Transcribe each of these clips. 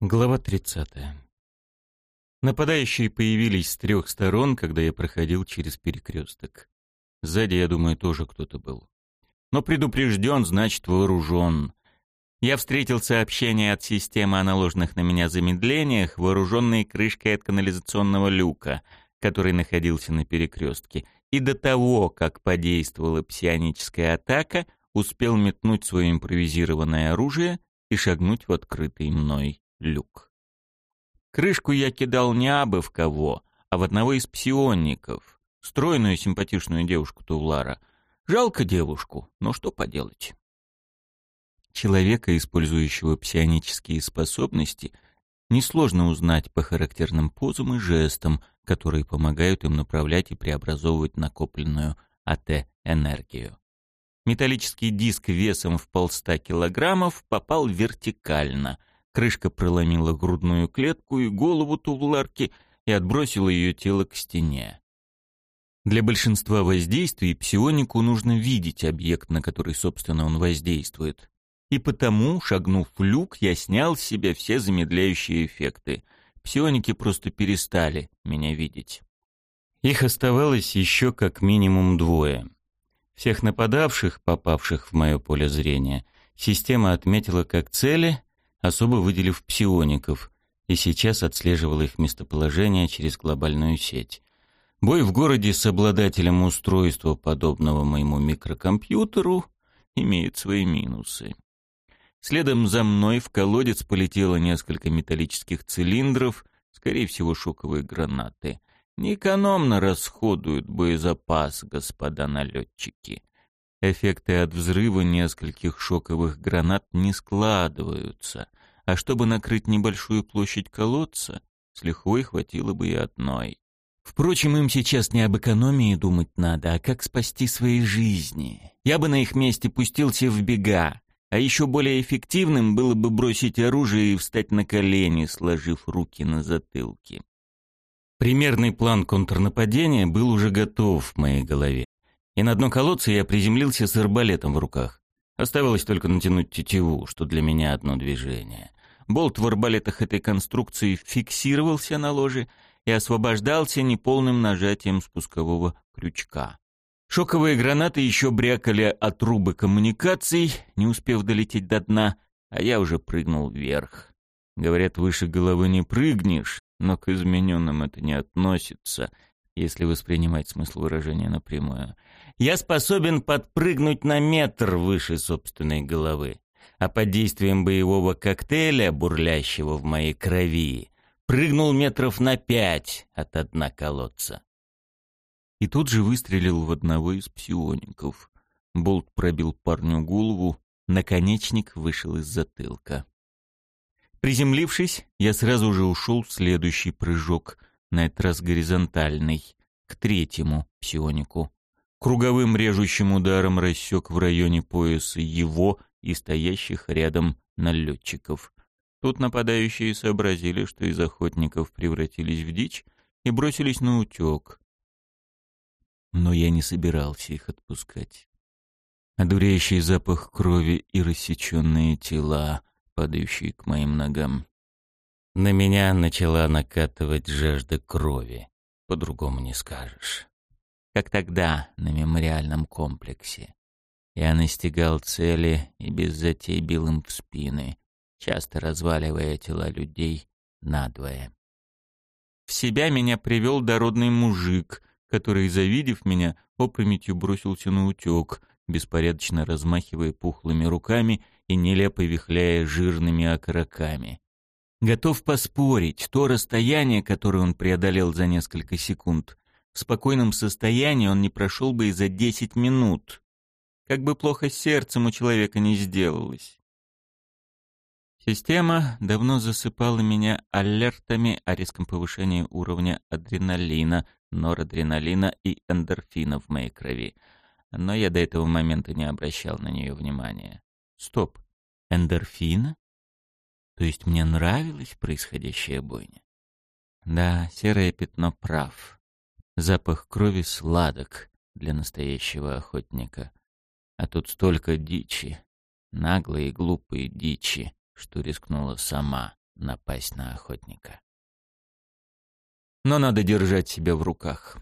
Глава 30. Нападающие появились с трех сторон, когда я проходил через перекресток. Сзади, я думаю, тоже кто-то был. Но предупрежден, значит вооружен. Я встретил сообщение от системы о наложенных на меня замедлениях, вооруженной крышкой от канализационного люка, который находился на перекрестке. И до того, как подействовала псионическая атака, успел метнуть свое импровизированное оружие и шагнуть в открытый мной люк. Крышку я кидал не абы в кого, а в одного из псионников, стройную симпатичную девушку Тувлара. Жалко девушку, но что поделать. Человека, использующего псионические способности, несложно узнать по характерным позам и жестам, которые помогают им направлять и преобразовывать накопленную АТ-энергию. Металлический диск весом в полста килограммов попал вертикально, Крышка проломила грудную клетку и голову Тувларки и отбросила ее тело к стене. Для большинства воздействий псионику нужно видеть объект, на который, собственно, он воздействует. И потому, шагнув в люк, я снял с себя все замедляющие эффекты. Псионики просто перестали меня видеть. Их оставалось еще как минимум двое. Всех нападавших, попавших в мое поле зрения, система отметила как цели, особо выделив псиоников, и сейчас отслеживал их местоположение через глобальную сеть. Бой в городе с обладателем устройства, подобного моему микрокомпьютеру, имеет свои минусы. Следом за мной в колодец полетело несколько металлических цилиндров, скорее всего, шоковые гранаты. Неэкономно расходуют боезапас, господа налетчики. Эффекты от взрыва нескольких шоковых гранат не складываются, а чтобы накрыть небольшую площадь колодца, с лихвой хватило бы и одной. Впрочем, им сейчас не об экономии думать надо, а как спасти свои жизни. Я бы на их месте пустился в бега, а еще более эффективным было бы бросить оружие и встать на колени, сложив руки на затылке. Примерный план контрнападения был уже готов в моей голове и на дно колодца я приземлился с арбалетом в руках. Оставалось только натянуть тетиву, что для меня одно движение. Болт в арбалетах этой конструкции фиксировался на ложе и освобождался неполным нажатием спускового крючка. Шоковые гранаты еще брякали от трубы коммуникаций, не успев долететь до дна, а я уже прыгнул вверх. Говорят, выше головы не прыгнешь, но к измененным это не относится, если воспринимать смысл выражения напрямую. Я способен подпрыгнуть на метр выше собственной головы, а под действием боевого коктейля, бурлящего в моей крови, прыгнул метров на пять от дна колодца. И тут же выстрелил в одного из псиоников. Болт пробил парню голову, наконечник вышел из затылка. Приземлившись, я сразу же ушел в следующий прыжок, на этот раз горизонтальный, к третьему псионику круговым режущим ударом рассек в районе пояса его и стоящих рядом налетчиков. Тут нападающие сообразили, что из охотников превратились в дичь и бросились на утек. Но я не собирался их отпускать. Одуряющий запах крови и рассеченные тела, падающие к моим ногам. На меня начала накатывать жажда крови, по-другому не скажешь как тогда на мемориальном комплексе. Я настигал цели и без затей бил им в спины, часто разваливая тела людей надвое. В себя меня привел дородный мужик, который, завидев меня, опрометью бросился на утек, беспорядочно размахивая пухлыми руками и нелепо вихляя жирными окороками. Готов поспорить, то расстояние, которое он преодолел за несколько секунд, в спокойном состоянии он не прошел бы и за десять минут. Как бы плохо сердцем у человека не сделалось. Система давно засыпала меня алертами о резком повышении уровня адреналина, норадреналина и эндорфина в моей крови. Но я до этого момента не обращал на нее внимания. Стоп, эндорфина? То есть мне нравилась происходящая бойня? Да, серое пятно прав. Запах крови сладок для настоящего охотника. А тут столько дичи, наглой и глупой дичи, что рискнула сама напасть на охотника. Но надо держать себя в руках.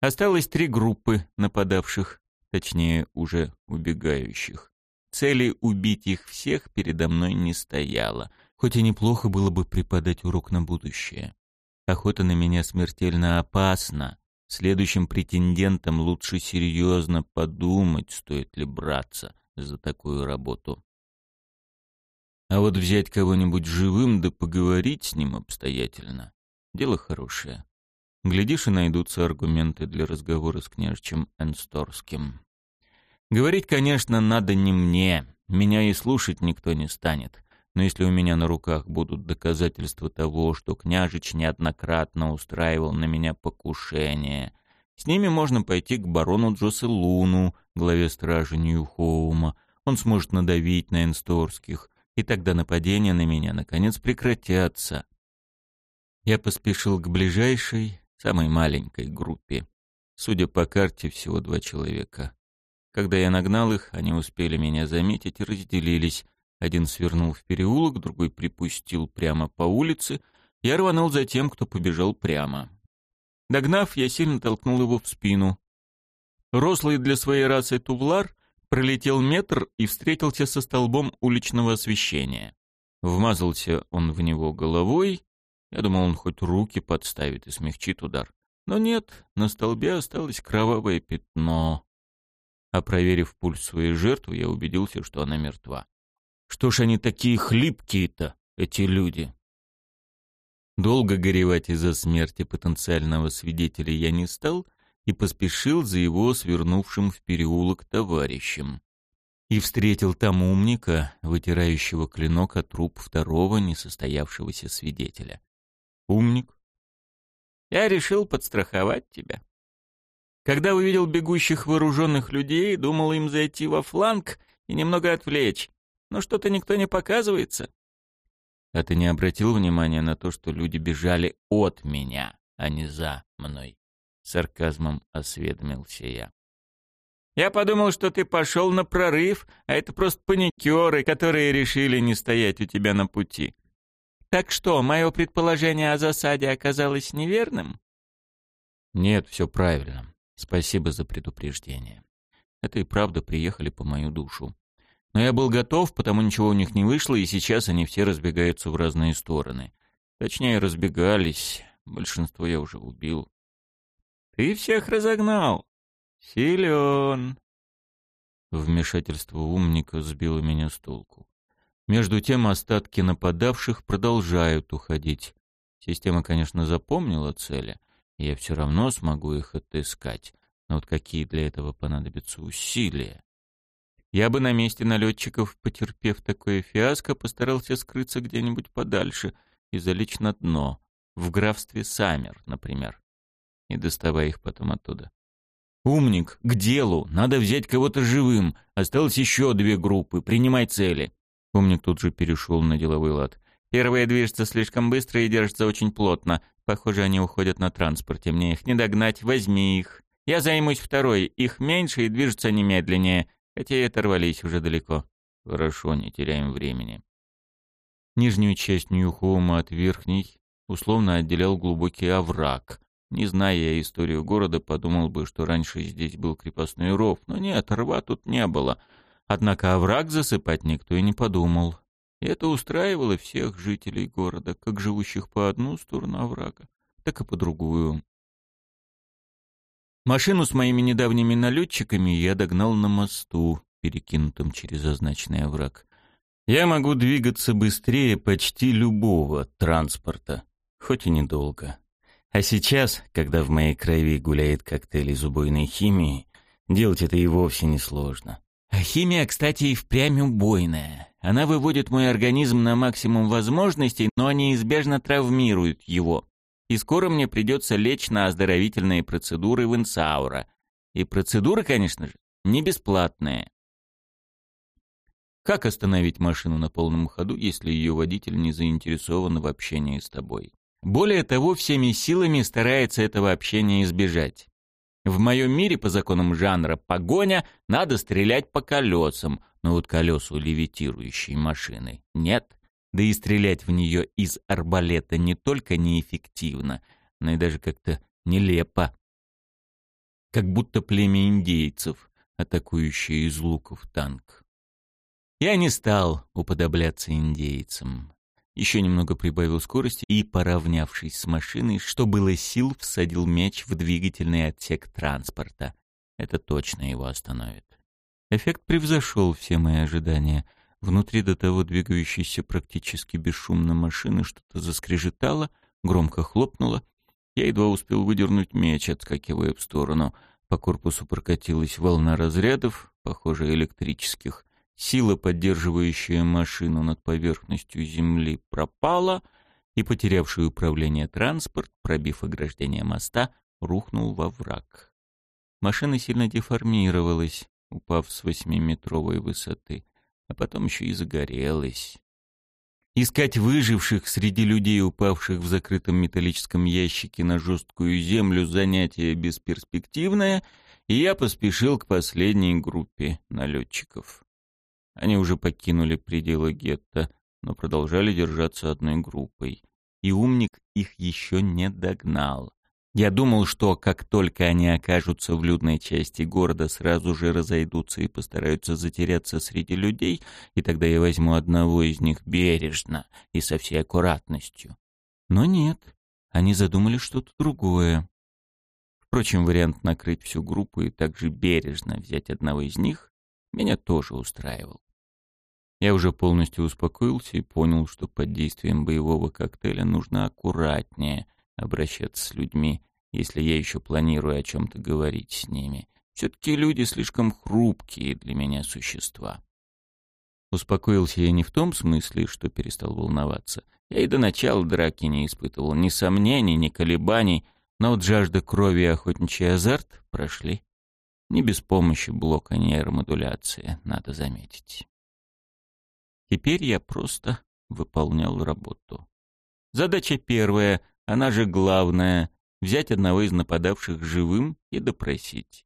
Осталось три группы нападавших, точнее, уже убегающих. Цели убить их всех передо мной не стояло, хоть и неплохо было бы преподать урок на будущее. Охота на меня смертельно опасна. Следующим претендентам лучше серьезно подумать, стоит ли браться за такую работу. А вот взять кого-нибудь живым да поговорить с ним обстоятельно — дело хорошее. Глядишь, и найдутся аргументы для разговора с княжичем Энсторским. Говорить, конечно, надо не мне, меня и слушать никто не станет. Но если у меня на руках будут доказательства того, что княжич неоднократно устраивал на меня покушение, с ними можно пойти к барону Джоселуну, главе стражи Нью-Хоума. Он сможет надавить на Энсторских, и тогда нападения на меня наконец прекратятся. Я поспешил к ближайшей, самой маленькой группе. Судя по карте, всего два человека. Когда я нагнал их, они успели меня заметить и разделились. Один свернул в переулок, другой припустил прямо по улице. Я рванул за тем, кто побежал прямо. Догнав, я сильно толкнул его в спину. Рослый для своей расы тувлар пролетел метр и встретился со столбом уличного освещения. Вмазался он в него головой, я думал, он хоть руки подставит и смягчит удар. Но нет, на столбе осталось кровавое пятно. А проверив пульс своей жертвы, я убедился, что она мертва. Что ж они такие хлипкие-то, эти люди? Долго горевать из-за смерти потенциального свидетеля я не стал и поспешил за его свернувшим в переулок товарищем. И встретил там умника, вытирающего клинок от труп второго несостоявшегося свидетеля. Умник. Я решил подстраховать тебя. Когда увидел бегущих вооруженных людей, думал им зайти во фланг и немного отвлечь. Но что-то никто не показывается. А ты не обратил внимания на то, что люди бежали от меня, а не за мной? Сарказмом осведомился я. Я подумал, что ты пошел на прорыв, а это просто паникеры, которые решили не стоять у тебя на пути. Так что, мое предположение о засаде оказалось неверным? Нет, все правильно. Спасибо за предупреждение. Это и правда приехали по мою душу. Но я был готов, потому ничего у них не вышло, и сейчас они все разбегаются в разные стороны. Точнее, разбегались. Большинство я уже убил. Ты всех разогнал. Силен. Вмешательство умника сбило меня с толку. Между тем остатки нападавших продолжают уходить. Система, конечно, запомнила цели, я все равно смогу их отыскать. Но вот какие для этого понадобятся усилия? Я бы на месте налетчиков, потерпев такое фиаско, постарался скрыться где-нибудь подальше и залечь на дно, в графстве Саммер, например, и доставая их потом оттуда. «Умник, к делу! Надо взять кого-то живым! Осталось еще две группы, принимай цели!» Умник тут же перешел на деловой лад. Первые движутся слишком быстро и держатся очень плотно. Похоже, они уходят на транспорте. Мне их не догнать, возьми их. Я займусь второй. Их меньше и движутся они медленнее. Хотя и оторвались уже далеко. Хорошо, не теряем времени. Нижнюю часть Нью-Хоума от верхней условно отделял глубокий овраг. Не зная я историю города, подумал бы, что раньше здесь был крепостной ров. Но нет, рва тут не было. Однако овраг засыпать никто и не подумал. И это устраивало всех жителей города, как живущих по одну сторону оврага, так и по другую. Машину с моими недавними налетчиками я догнал на мосту, перекинутом через означенный овраг. Я могу двигаться быстрее почти любого транспорта, хоть и недолго. А сейчас, когда в моей крови гуляет коктейль из убойной химии, делать это и вовсе не сложно. Химия, кстати, и впрямь убойная. Она выводит мой организм на максимум возможностей, но неизбежно травмирует его. И скоро мне придется лечь на оздоровительные процедуры в Инсаура. И процедуры, конечно же, не бесплатные. Как остановить машину на полном ходу, если ее водитель не заинтересован в общении с тобой? Более того, всеми силами старается этого общения избежать. В моем мире по законам жанра погоня надо стрелять по колесам, но вот колесу левитирующей машины нет. Да и стрелять в нее из арбалета не только неэффективно, но и даже как-то нелепо. Как будто племя индейцев, атакующее из луков танк. Я не стал уподобляться индейцам. Еще немного прибавил скорости и, поравнявшись с машиной, что было сил, всадил мяч в двигательный отсек транспорта. Это точно его остановит. Эффект превзошел все мои ожидания. Внутри до того двигающейся практически бесшумно машины что-то заскрежетало, громко хлопнуло. Я едва успел выдернуть меч, отскакивая в сторону. По корпусу прокатилась волна разрядов, похоже, электрических. Сила, поддерживающая машину над поверхностью земли, пропала, и потерявший управление транспорт, пробив ограждение моста, рухнул во враг. Машина сильно деформировалась, упав с восьмиметровой высоты, а потом еще и загорелась. Искать выживших среди людей, упавших в закрытом металлическом ящике на жесткую землю, занятие бесперспективное, и я поспешил к последней группе налетчиков. Они уже покинули пределы гетто, но продолжали держаться одной группой. И умник их еще не догнал. Я думал, что как только они окажутся в людной части города, сразу же разойдутся и постараются затеряться среди людей, и тогда я возьму одного из них бережно и со всей аккуратностью. Но нет, они задумали что-то другое. Впрочем, вариант накрыть всю группу и также бережно взять одного из них меня тоже устраивал. Я уже полностью успокоился и понял, что под действием боевого коктейля нужно аккуратнее — обращаться с людьми, если я еще планирую о чем-то говорить с ними. Все-таки люди слишком хрупкие для меня существа. Успокоился я не в том смысле, что перестал волноваться. Я и до начала драки не испытывал ни сомнений, ни колебаний, но вот жажда крови и охотничий азарт прошли. Не без помощи блока нейромодуляции, надо заметить. Теперь я просто выполнял работу. Задача первая она же главная — взять одного из нападавших живым и допросить.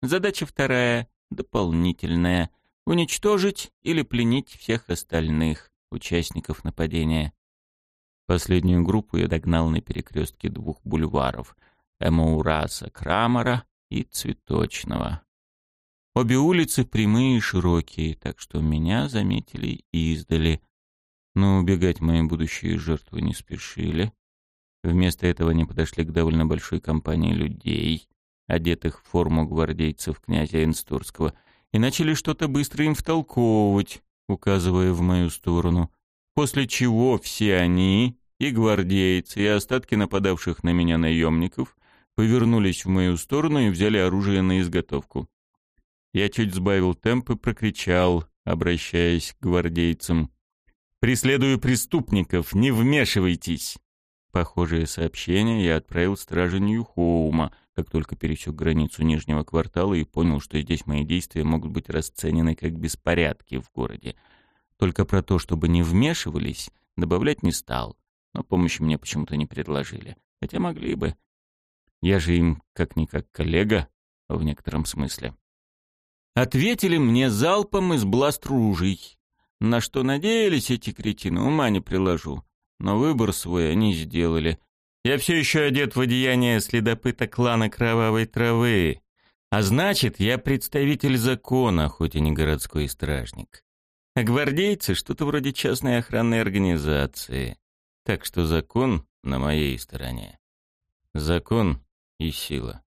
Задача вторая, дополнительная — уничтожить или пленить всех остальных участников нападения. Последнюю группу я догнал на перекрестке двух бульваров — Эмаураса Крамера и Цветочного. Обе улицы прямые и широкие, так что меня заметили и издали. Но убегать мои будущие жертвы не спешили. Вместо этого они подошли к довольно большой компании людей, одетых в форму гвардейцев князя Инстурского, и начали что-то быстро им втолковывать, указывая в мою сторону. После чего все они, и гвардейцы, и остатки нападавших на меня наемников, повернулись в мою сторону и взяли оружие на изготовку. Я чуть сбавил темп и прокричал, обращаясь к гвардейцам. «Преследую преступников, не вмешивайтесь!» Похожее сообщение я отправил страже Нью-Хоума, как только пересек границу Нижнего квартала и понял, что здесь мои действия могут быть расценены как беспорядки в городе. Только про то, чтобы не вмешивались, добавлять не стал, но помощи мне почему-то не предложили. Хотя могли бы. Я же им как-никак коллега, в некотором смысле. Ответили мне залпом из бласт-ружей. На что надеялись эти кретины, ума не приложу но выбор свой они сделали. Я все еще одет в одеяние следопыта клана Кровавой Травы, а значит, я представитель закона, хоть и не городской стражник. А гвардейцы — что-то вроде частной охранной организации. Так что закон на моей стороне. Закон и сила.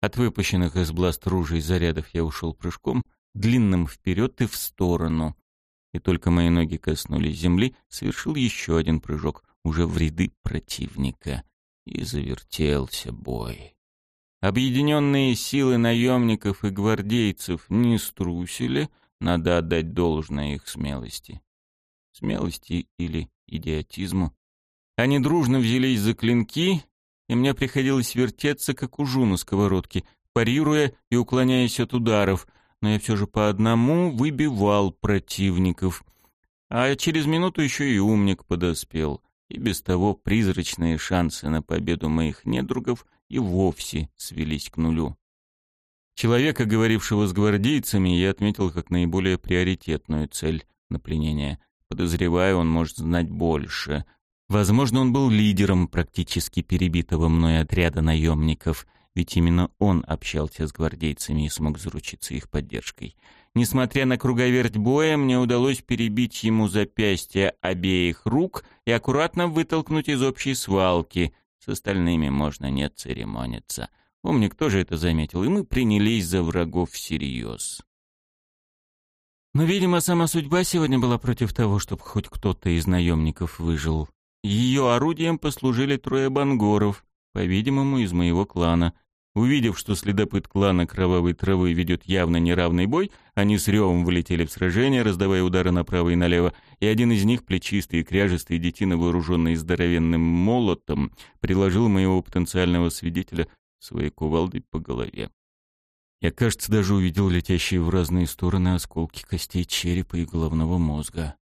От выпущенных из бласт ружей зарядов я ушел прыжком, длинным вперед и в сторону, и только мои ноги коснулись земли, совершил еще один прыжок, уже в ряды противника. И завертелся бой. Объединенные силы наемников и гвардейцев не струсили, надо отдать должное их смелости. Смелости или идиотизму. Они дружно взялись за клинки, и мне приходилось вертеться, как ужу на сковородке, парируя и уклоняясь от ударов, но я все же по одному выбивал противников. А через минуту еще и умник подоспел, и без того призрачные шансы на победу моих недругов и вовсе свелись к нулю. Человека, говорившего с гвардейцами, я отметил как наиболее приоритетную цель на пленение. Подозреваю, он может знать больше. Возможно, он был лидером практически перебитого мной отряда наемников, ведь именно он общался с гвардейцами и смог заручиться их поддержкой. Несмотря на круговерть боя, мне удалось перебить ему запястья обеих рук и аккуратно вытолкнуть из общей свалки. С остальными можно не церемониться. Умник тоже это заметил, и мы принялись за врагов всерьез. Но, видимо, сама судьба сегодня была против того, чтобы хоть кто-то из наемников выжил. Ее орудием послужили трое бангоров, по-видимому, из моего клана — Увидев, что следопыт клана Кровавой Травы ведет явно неравный бой, они с ревом влетели в сражение, раздавая удары направо и налево, и один из них, плечистый и кряжистый детина, вооруженный здоровенным молотом, приложил моего потенциального свидетеля своей кувалдой по голове. Я, кажется, даже увидел летящие в разные стороны осколки костей черепа и головного мозга.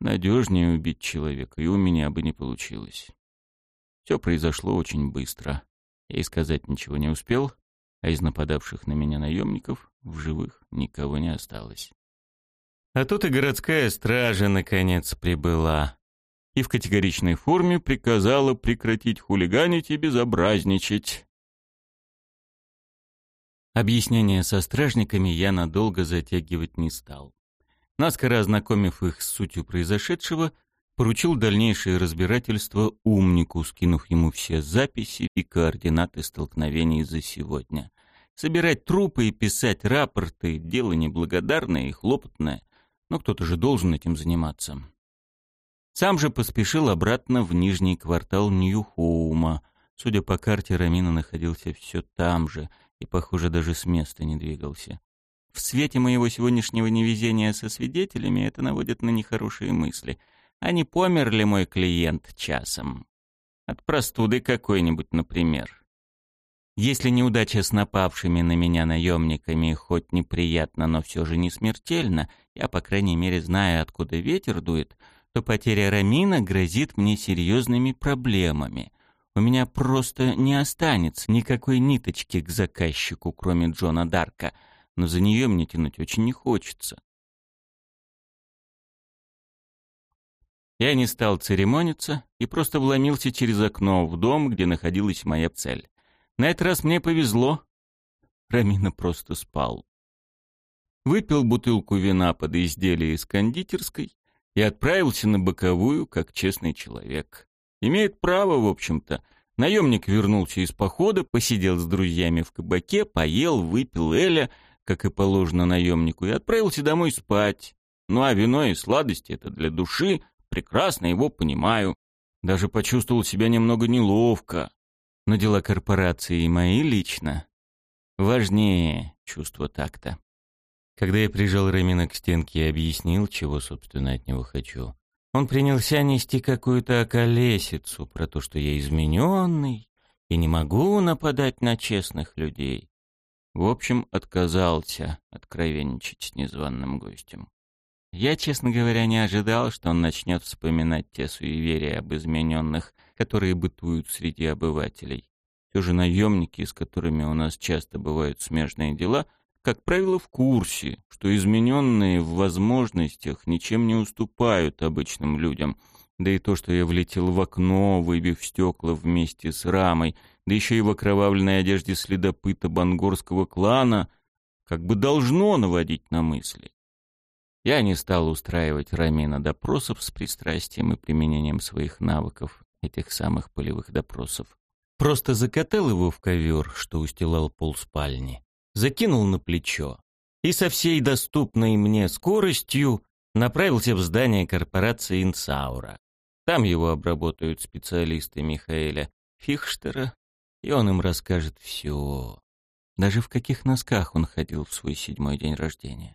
Надежнее убить человека и у меня бы не получилось. Все произошло очень быстро. Я и сказать ничего не успел, а из нападавших на меня наемников в живых никого не осталось. А тут и городская стража наконец прибыла и в категоричной форме приказала прекратить хулиганить и безобразничать. Объяснение со стражниками я надолго затягивать не стал. Наскоро ознакомив их с сутью произошедшего, поручил дальнейшее разбирательство умнику, скинув ему все записи и координаты столкновений за сегодня. Собирать трупы и писать рапорты — дело неблагодарное и хлопотное, но кто-то же должен этим заниматься. Сам же поспешил обратно в нижний квартал Нью-Хоума. Судя по карте, Рамина находился все там же и, похоже, даже с места не двигался. В свете моего сегодняшнего невезения со свидетелями это наводит на нехорошие мысли — а не помер ли мой клиент часом? От простуды какой-нибудь, например. Если неудача с напавшими на меня наемниками хоть неприятно, но все же не смертельно, я, по крайней мере, знаю, откуда ветер дует, то потеря Рамина грозит мне серьезными проблемами. У меня просто не останется никакой ниточки к заказчику, кроме Джона Дарка, но за нее мне тянуть очень не хочется. Я не стал церемониться и просто вломился через окно в дом, где находилась моя цель. На этот раз мне повезло. Рамина просто спал. Выпил бутылку вина под изделие из кондитерской и отправился на боковую, как честный человек. Имеет право, в общем-то. Наемник вернулся из похода, посидел с друзьями в кабаке, поел, выпил Эля, как и положено наемнику, и отправился домой спать. Ну а вино и сладости — это для души, прекрасно его понимаю. Даже почувствовал себя немного неловко. Но дела корпорации мои лично важнее чувства такта. Когда я прижал Ремина к стенке и объяснил, чего, собственно, от него хочу, он принялся нести какую-то околесицу про то, что я измененный и не могу нападать на честных людей. В общем, отказался откровенничать с незваным гостем. Я, честно говоря, не ожидал, что он начнет вспоминать те суеверия об измененных, которые бытуют среди обывателей. Все же наемники, с которыми у нас часто бывают смежные дела, как правило, в курсе, что измененные в возможностях ничем не уступают обычным людям. Да и то, что я влетел в окно, выбив стекла вместе с рамой, да еще и в окровавленной одежде следопыта бангорского клана, как бы должно наводить на мысли. Я не стал устраивать Рамина допросов с пристрастием и применением своих навыков, этих самых полевых допросов. Просто закатал его в ковер, что устилал пол спальни, закинул на плечо и со всей доступной мне скоростью направился в здание корпорации Инсаура. Там его обработают специалисты Михаэля Фихштера, и он им расскажет все. Даже в каких носках он ходил в свой седьмой день рождения.